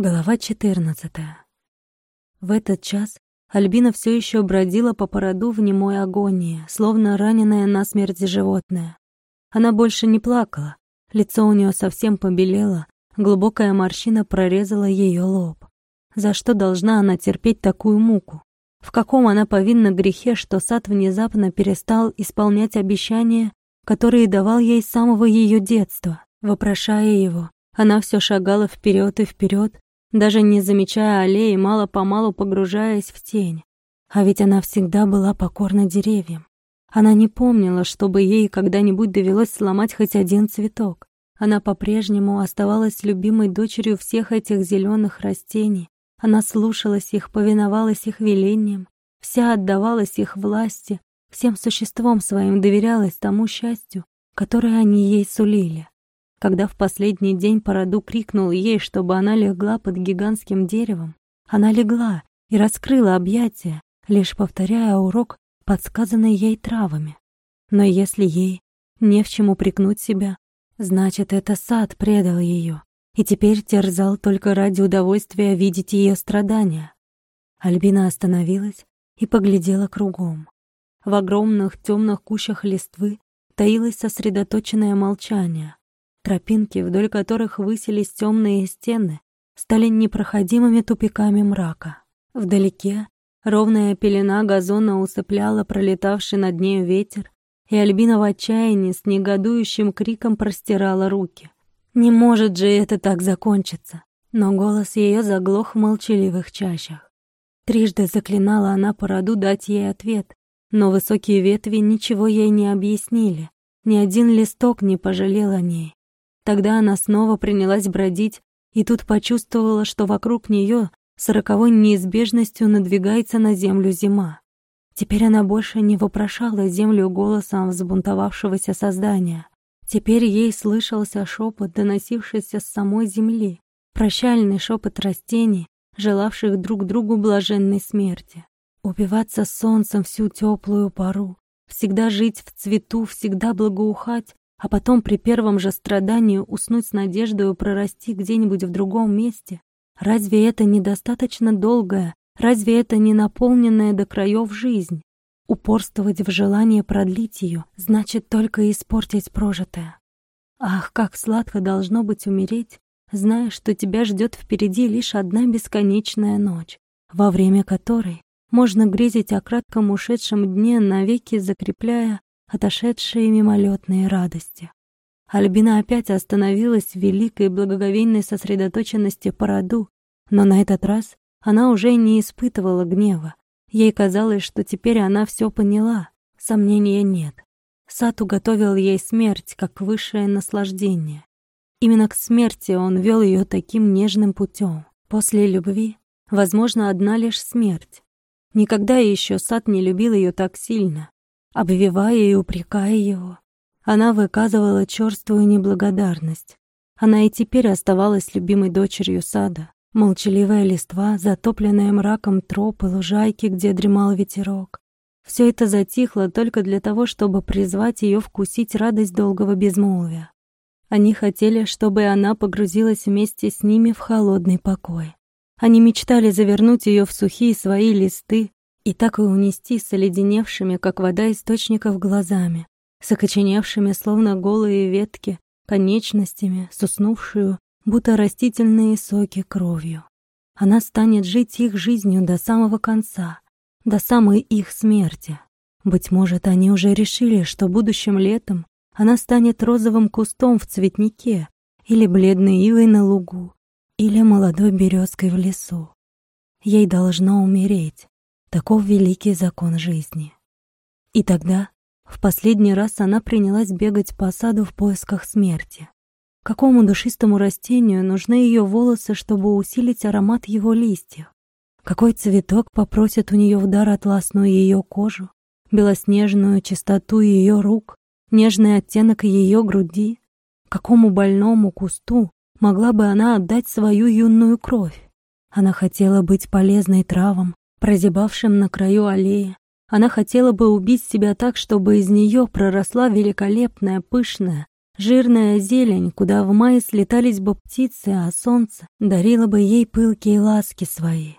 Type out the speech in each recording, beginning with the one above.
Глава 14. В этот час Альбина все еще бродила по породу в немой агонии, словно раненое насмерть животное. Она больше не плакала, лицо у нее совсем побелело, глубокая морщина прорезала ее лоб. За что должна она терпеть такую муку? В каком она повинна грехе, что сад внезапно перестал исполнять обещания, которые давал ей с самого ее детства, вопрошая его? Она все шагала вперед и вперед, даже не замечая аллеи, мало-помалу погружаясь в тень. А ведь она всегда была покорна деревьям. Она не помнила, чтобы ей когда-нибудь довелось сломать хоть один цветок. Она по-прежнему оставалась любимой дочерью всех этих зеленых растений. Она слушалась их, повиновалась их велениям, вся отдавалась их власти, всем существом своим доверялась тому счастью, которое они ей сулили. Когда в последний день по роду крикнул ей, чтобы она легла под гигантским деревом, она легла и раскрыла объятия, лишь повторяя урок, подсказанный ей травами. Но если ей не в чем упрекнуть себя, значит, это сад предал ее и теперь терзал только ради удовольствия видеть ее страдания. Альбина остановилась и поглядела кругом. В огромных темных кущах листвы таилось сосредоточенное молчание, Тропинки, вдоль которых высились темные стены, стали непроходимыми тупиками мрака. Вдалеке ровная пелена газона усыпляла пролетавший над нею ветер, и Альбина в отчаянии с негодующим криком простирала руки. Не может же это так закончиться. Но голос ее заглох в молчаливых чащах. Трижды заклинала она по роду дать ей ответ, но высокие ветви ничего ей не объяснили, ни один листок не пожалел о ней. Тогда она снова принялась бродить, и тут почувствовала, что вокруг нее с роковой неизбежностью надвигается на землю зима. Теперь она больше не вопрошала землю голосом взбунтовавшегося создания. Теперь ей слышался шепот, доносившийся с самой земли, прощальный шепот растений, желавших друг другу блаженной смерти. Убиваться солнцем всю теплую пору, всегда жить в цвету, всегда благоухать, а потом при первом же страдании уснуть с надеждой прорасти где-нибудь в другом месте? Разве это недостаточно долгая, разве это не наполненная до краев жизнь? Упорствовать в желании продлить ее значит только испортить прожитое. Ах, как сладко должно быть умереть, зная, что тебя ждет впереди лишь одна бесконечная ночь, во время которой можно грезить о кратком ушедшем дне, навеки закрепляя отошедшие мимолетные радости. Альбина опять остановилась в великой благоговейной сосредоточенности по роду, но на этот раз она уже не испытывала гнева. Ей казалось, что теперь она все поняла, сомнения нет. Сад уготовил ей смерть, как высшее наслаждение. Именно к смерти он вел ее таким нежным путем. После любви, возможно, одна лишь смерть. Никогда еще сад не любил ее так сильно обвивая и упрекая его. Она выказывала черствую неблагодарность. Она и теперь оставалась любимой дочерью сада. Молчаливая листва, затопленная мраком тропы, лужайки, где дремал ветерок. Все это затихло только для того, чтобы призвать ее вкусить радость долгого безмолвия. Они хотели, чтобы она погрузилась вместе с ними в холодный покой. Они мечтали завернуть ее в сухие свои листы, и так и унести с оледеневшими, как вода источников, глазами, с окоченевшими, словно голые ветки, конечностями, суснувшую, будто растительные соки кровью. Она станет жить их жизнью до самого конца, до самой их смерти. Быть может, они уже решили, что будущим летом она станет розовым кустом в цветнике или бледной ивой на лугу, или молодой березкой в лесу. Ей должно умереть, Таков великий закон жизни. И тогда, в последний раз она принялась бегать по саду в поисках смерти. Какому душистому растению нужны ее волосы, чтобы усилить аромат его листьев? Какой цветок попросит у нее в дар атласную ее кожу, белоснежную чистоту ее рук, нежный оттенок ее груди? Какому больному кусту могла бы она отдать свою юную кровь? Она хотела быть полезной травам, прозябавшим на краю аллеи. Она хотела бы убить себя так, чтобы из нее проросла великолепная, пышная, Жирная зелень, куда в мае слетались бы птицы, а солнце дарило бы ей пылкие ласки свои.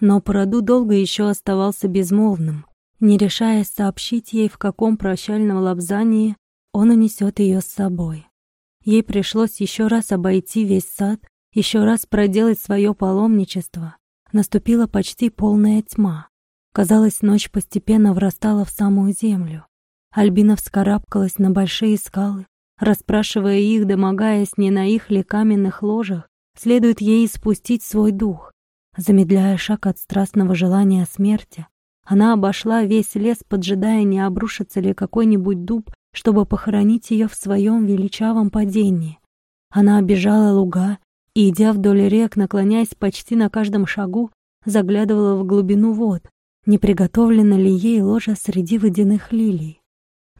Но Параду долго еще оставался безмолвным, не решаясь сообщить ей, в каком прощальном лапзании он унесет ее с собой. Ей пришлось еще раз обойти весь сад, еще раз проделать свое паломничество. Наступила почти полная тьма. Казалось, ночь постепенно врастала в самую землю. Альбина вскарабкалась на большие скалы, расспрашивая их, домогаясь, не на их ли каменных ложах следует ей спустить свой дух. Замедляя шаг от страстного желания смерти, она обошла весь лес, поджидая, не обрушится ли какой-нибудь дуб, чтобы похоронить ее в своем величавом падении. Она обежала луга и, идя вдоль рек, наклоняясь почти на каждом шагу, заглядывала в глубину вод, не приготовлена ли ей ложа среди водяных лилий.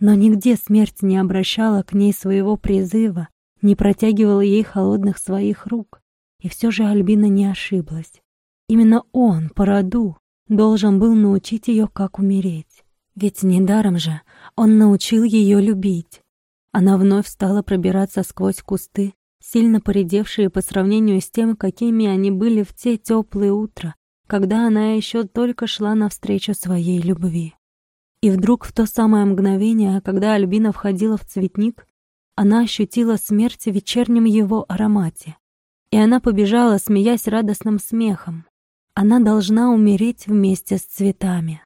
Но нигде смерть не обращала к ней своего призыва, не протягивала ей холодных своих рук. И все же Альбина не ошиблась. Именно он, по роду, должен был научить ее, как умереть. Ведь недаром же он научил ее любить. Она вновь стала пробираться сквозь кусты, сильно поредевшие по сравнению с тем, какими они были в те теплые утра, когда она еще только шла навстречу своей любви. И вдруг в то самое мгновение, когда Альбина входила в цветник, она ощутила смерть в вечернем его аромате. И она побежала, смеясь радостным смехом. Она должна умереть вместе с цветами.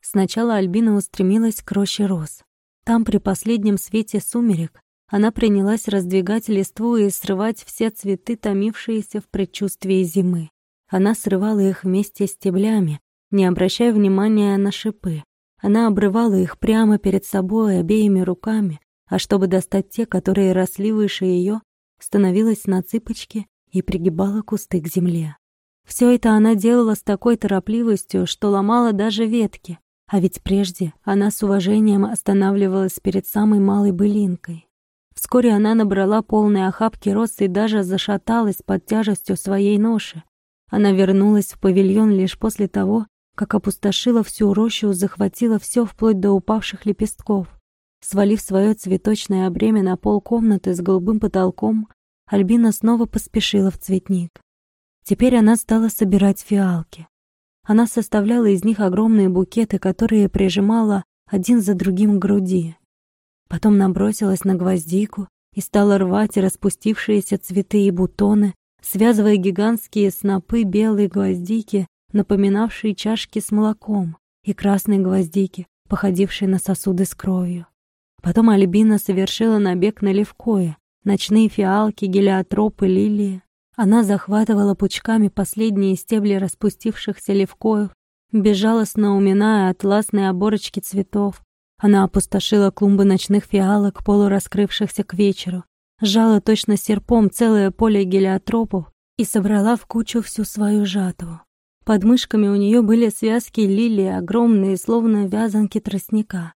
Сначала Альбина устремилась к роще роз. Там, при последнем свете сумерек, она принялась раздвигать листву и срывать все цветы, томившиеся в предчувствии зимы. Она срывала их вместе с стеблями, не обращая внимания на шипы, она обрывала их прямо перед собой обеими руками, а чтобы достать те, которые росли выше ее, становилась на цыпочки и пригибала кусты к земле. Все это она делала с такой торопливостью, что ломала даже ветки, а ведь прежде она с уважением останавливалась перед самой малой былинкой. Вскоре она набрала полные охапки роз и даже зашаталась под тяжестью своей ноши. Она вернулась в павильон лишь после того, как опустошила всю рощу, захватила все вплоть до упавших лепестков. Свалив свое цветочное бремя на пол комнаты с голубым потолком, Альбина снова поспешила в цветник. Теперь она стала собирать фиалки. Она составляла из них огромные букеты, которые прижимала один за другим к груди. Потом набросилась на гвоздику и стала рвать распустившиеся цветы и бутоны, связывая гигантские снопы белой гвоздики напоминавшие чашки с молоком, и красные гвоздики, походившие на сосуды с кровью. Потом Альбина совершила набег на левкое, ночные фиалки, гелиотропы, лилии. Она захватывала пучками последние стебли распустившихся левкоев, безжалостно уминая атласные оборочки цветов. Она опустошила клумбы ночных фиалок, полураскрывшихся к вечеру, сжала точно серпом целое поле гелиотропов и собрала в кучу всю свою жатву. Под мышками у нее были связки лилии, огромные, словно вязанки тростника.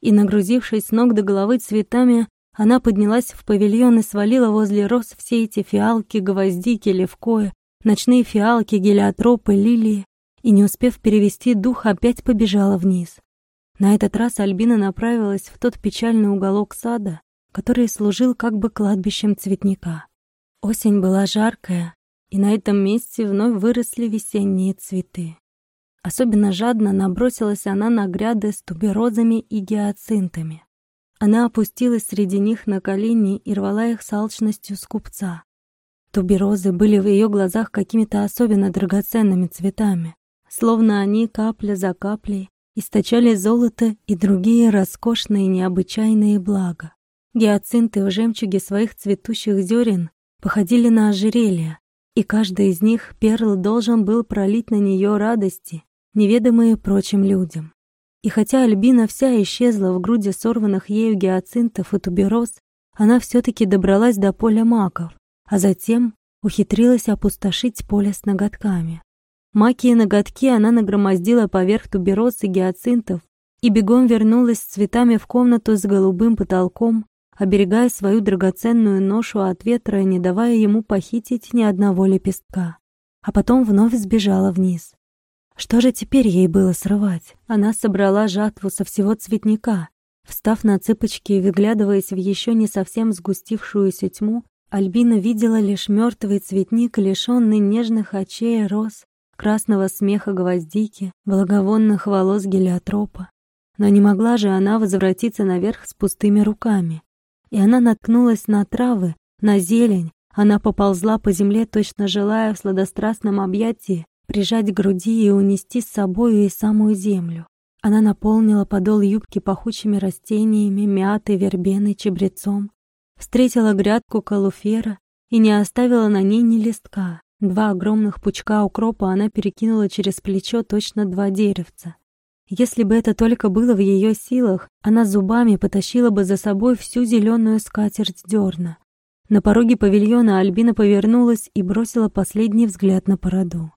И, нагрузившись с ног до головы цветами, она поднялась в павильон и свалила возле роз все эти фиалки, гвоздики, левкое, ночные фиалки, гелиотропы, лилии, и, не успев перевести дух, опять побежала вниз. На этот раз Альбина направилась в тот печальный уголок сада, который служил как бы кладбищем цветника. Осень была жаркая, и на этом месте вновь выросли весенние цветы. Особенно жадно набросилась она на гряды с туберозами и гиацинтами. Она опустилась среди них на колени и рвала их с алчностью скупца. Туберозы были в ее глазах какими-то особенно драгоценными цветами, словно они капля за каплей источали золото и другие роскошные необычайные блага. Гиацинты в жемчуге своих цветущих зерен походили на ожерелья, и каждый из них Перл должен был пролить на нее радости, неведомые прочим людям. И хотя Альбина вся исчезла в груди сорванных ею гиацинтов и тубероз, она все-таки добралась до поля маков, а затем ухитрилась опустошить поле с ноготками. Маки и ноготки она нагромоздила поверх тубероз и гиацинтов и бегом вернулась с цветами в комнату с голубым потолком, оберегая свою драгоценную ношу от ветра и не давая ему похитить ни одного лепестка. А потом вновь сбежала вниз. Что же теперь ей было срывать? Она собрала жатву со всего цветника. Встав на цыпочки и выглядываясь в еще не совсем сгустившуюся тьму, Альбина видела лишь мертвый цветник, лишенный нежных очей роз, красного смеха гвоздики, благовонных волос гелиотропа. Но не могла же она возвратиться наверх с пустыми руками. И она наткнулась на травы, на зелень, она поползла по земле, точно желая в сладострастном объятии прижать к груди и унести с собою и самую землю. Она наполнила подол юбки пахучими растениями, мятой, вербеной, чебрецом, встретила грядку калуфера и не оставила на ней ни листка. Два огромных пучка укропа она перекинула через плечо точно два деревца. Если бы это только было в ее силах, она зубами потащила бы за собой всю зеленую скатерть дерна. На пороге павильона Альбина повернулась и бросила последний взгляд на породу.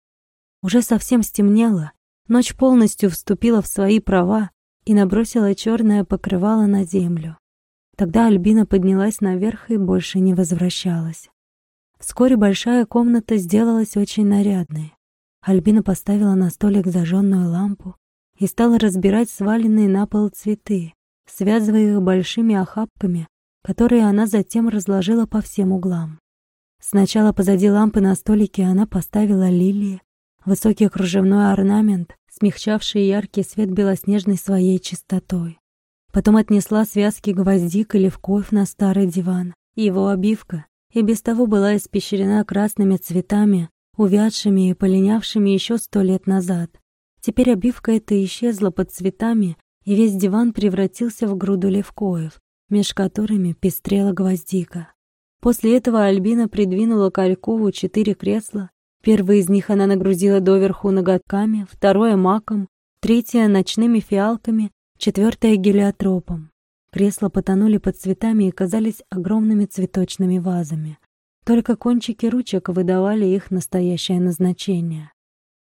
Уже совсем стемнело, ночь полностью вступила в свои права и набросила черное покрывало на землю. Тогда Альбина поднялась наверх и больше не возвращалась. Вскоре большая комната сделалась очень нарядной. Альбина поставила на столик зажженную лампу и стала разбирать сваленные на пол цветы, связывая их большими охапками, которые она затем разложила по всем углам. Сначала позади лампы на столике она поставила лилии, высокий кружевной орнамент, смягчавший яркий свет белоснежной своей чистотой. Потом отнесла связки гвоздик и левков на старый диван. Его обивка и без того была испещрена красными цветами, увядшими и полинявшими еще сто лет назад. Теперь обивка эта исчезла под цветами, и весь диван превратился в груду левкоев, меж которыми пестрела гвоздика. После этого Альбина придвинула к Алькову четыре кресла. Первое из них она нагрузила доверху ноготками, второе — маком, третье — ночными фиалками, четвертое — гелиотропом. Кресла потонули под цветами и казались огромными цветочными вазами. Только кончики ручек выдавали их настоящее назначение.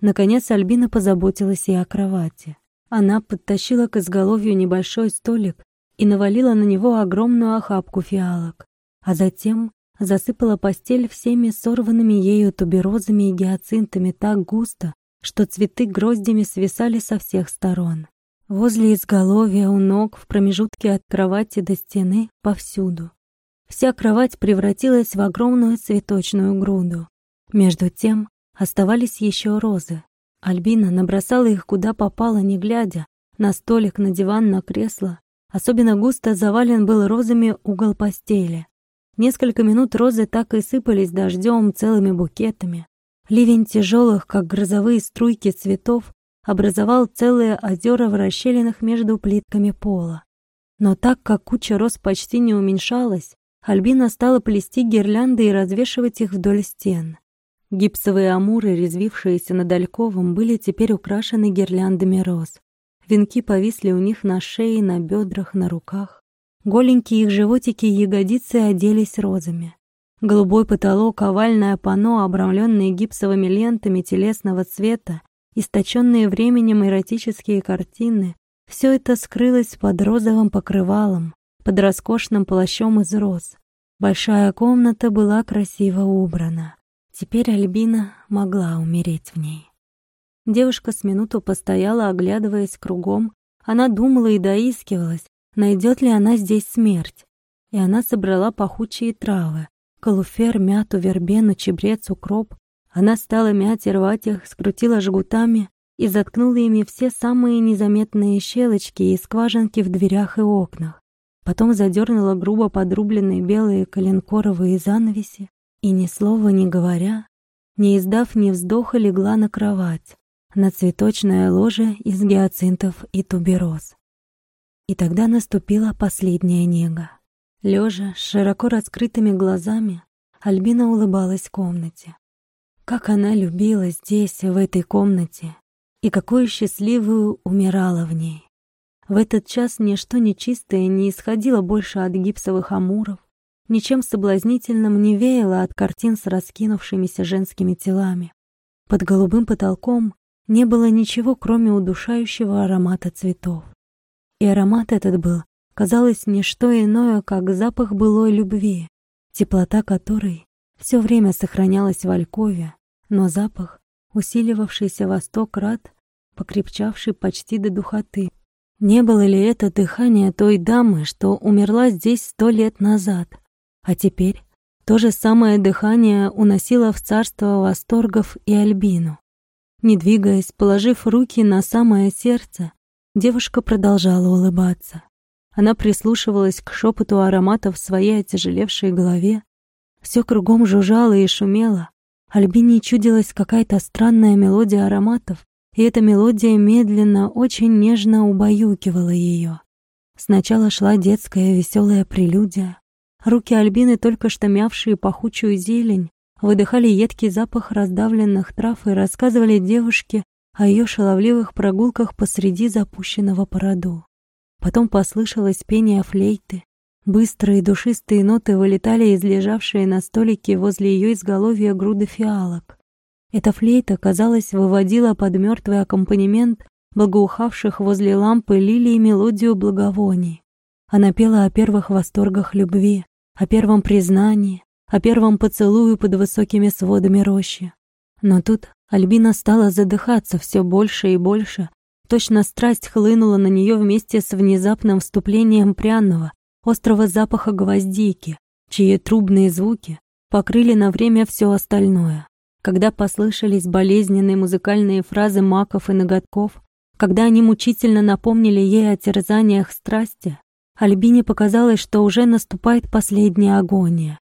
Наконец Альбина позаботилась и о кровати. Она подтащила к изголовью небольшой столик и навалила на него огромную охапку фиалок, а затем засыпала постель всеми сорванными ею туберозами и гиацинтами так густо, что цветы гроздями свисали со всех сторон. Возле изголовья, у ног, в промежутке от кровати до стены, повсюду. Вся кровать превратилась в огромную цветочную груду. Между тем оставались еще розы. Альбина набросала их куда попало, не глядя, на столик, на диван, на кресло. Особенно густо завален был розами угол постели. Несколько минут розы так и сыпались дождем целыми букетами. Ливень тяжелых, как грозовые струйки цветов, образовал целые озера в расщелинах между плитками пола. Но так как куча роз почти не уменьшалась, Альбина стала плести гирлянды и развешивать их вдоль стен. Гипсовые амуры, резвившиеся над Альковым, были теперь украшены гирляндами роз. Венки повисли у них на шее, на бедрах, на руках. Голенькие их животики и ягодицы оделись розами. Голубой потолок, овальное панно, обрамленные гипсовыми лентами телесного цвета, источенные временем эротические картины, все это скрылось под розовым покрывалом, под роскошным плащом из роз. Большая комната была красиво убрана. Теперь Альбина могла умереть в ней. Девушка с минуту постояла, оглядываясь кругом. Она думала и доискивалась, найдет ли она здесь смерть. И она собрала пахучие травы. Калуфер, мяту, вербену, чебрец, укроп, она стала мять и рвать их, скрутила жгутами и заткнула ими все самые незаметные щелочки и скважинки в дверях и окнах. Потом задернула грубо подрубленные белые коленкоровые занавеси и, ни слова не говоря, не издав ни вздоха, легла на кровать, на цветочное ложе из гиацинтов и тубероз. И тогда наступила последняя нега. Лежа, с широко раскрытыми глазами, Альбина улыбалась в комнате. Как она любила здесь, в этой комнате, и какую счастливую умирала в ней. В этот час ничто нечистое не исходило больше от гипсовых амуров, ничем соблазнительным не веяло от картин с раскинувшимися женскими телами. Под голубым потолком не было ничего, кроме удушающего аромата цветов. И аромат этот был, казалось, не что иное, как запах былой любви, теплота которой все время сохранялась в Алькове, но запах, усиливавшийся во сто крат, покрепчавший почти до духоты, Не было ли это дыхание той дамы, что умерла здесь сто лет назад? А теперь то же самое дыхание уносило в царство восторгов и Альбину. Не двигаясь, положив руки на самое сердце, девушка продолжала улыбаться. Она прислушивалась к шепоту ароматов в своей отяжелевшей голове. Все кругом жужжало и шумело. Альбине чудилась какая-то странная мелодия ароматов, и эта мелодия медленно, очень нежно убаюкивала ее. Сначала шла детская веселая прелюдия. Руки Альбины, только что мявшие пахучую зелень, выдыхали едкий запах раздавленных трав и рассказывали девушке о ее шаловливых прогулках посреди запущенного породу. Потом послышалось пение флейты. Быстрые душистые ноты вылетали из лежавшей на столике возле ее изголовья груды фиалок. Эта флейта, казалось, выводила под мертвый аккомпанемент благоухавших возле лампы лилии мелодию благовоний. Она пела о первых восторгах любви, о первом признании, о первом поцелуе под высокими сводами рощи. Но тут Альбина стала задыхаться все больше и больше. Точно страсть хлынула на нее вместе с внезапным вступлением пряного, острого запаха гвоздики, чьи трубные звуки покрыли на время все остальное. Когда послышались болезненные музыкальные фразы маков и ноготков, когда они мучительно напомнили ей о терзаниях страсти, Альбине показалось, что уже наступает последняя агония.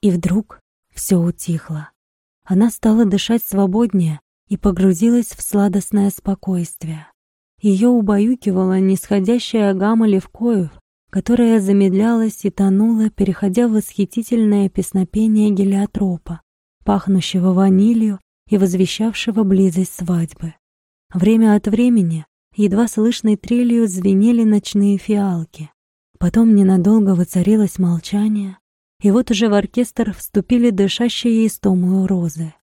И вдруг все утихло. Она стала дышать свободнее и погрузилась в сладостное спокойствие. Ее убаюкивала нисходящая гамма левкоев, которая замедлялась и тонула, переходя в восхитительное песнопение гелиотропа, пахнущего ванилью и возвещавшего близость свадьбы. Время от времени едва слышной трелью звенели ночные фиалки. Потом ненадолго воцарилось молчание, и вот уже в оркестр вступили дышащие истомую розы.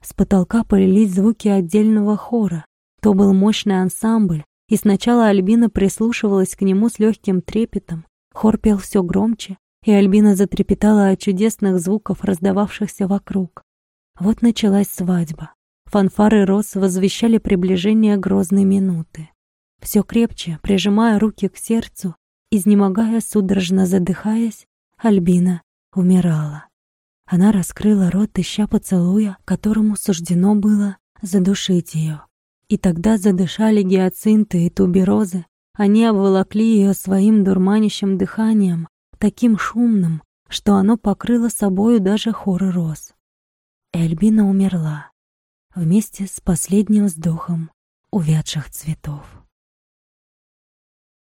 С потолка полились звуки отдельного хора. То был мощный ансамбль, и сначала Альбина прислушивалась к нему с легким трепетом. Хор пел все громче, и Альбина затрепетала от чудесных звуков, раздававшихся вокруг. Вот началась свадьба. Фанфары роз возвещали приближение грозной минуты. Все крепче, прижимая руки к сердцу, изнемогая, судорожно задыхаясь, Альбина умирала. Она раскрыла рот, ища поцелуя, которому суждено было задушить ее. И тогда задышали гиацинты и туберозы. Они обволокли ее своим дурманящим дыханием, таким шумным, что оно покрыло собою даже хоры роз. Эльбина умерла вместе с последним вздохом увядших цветов.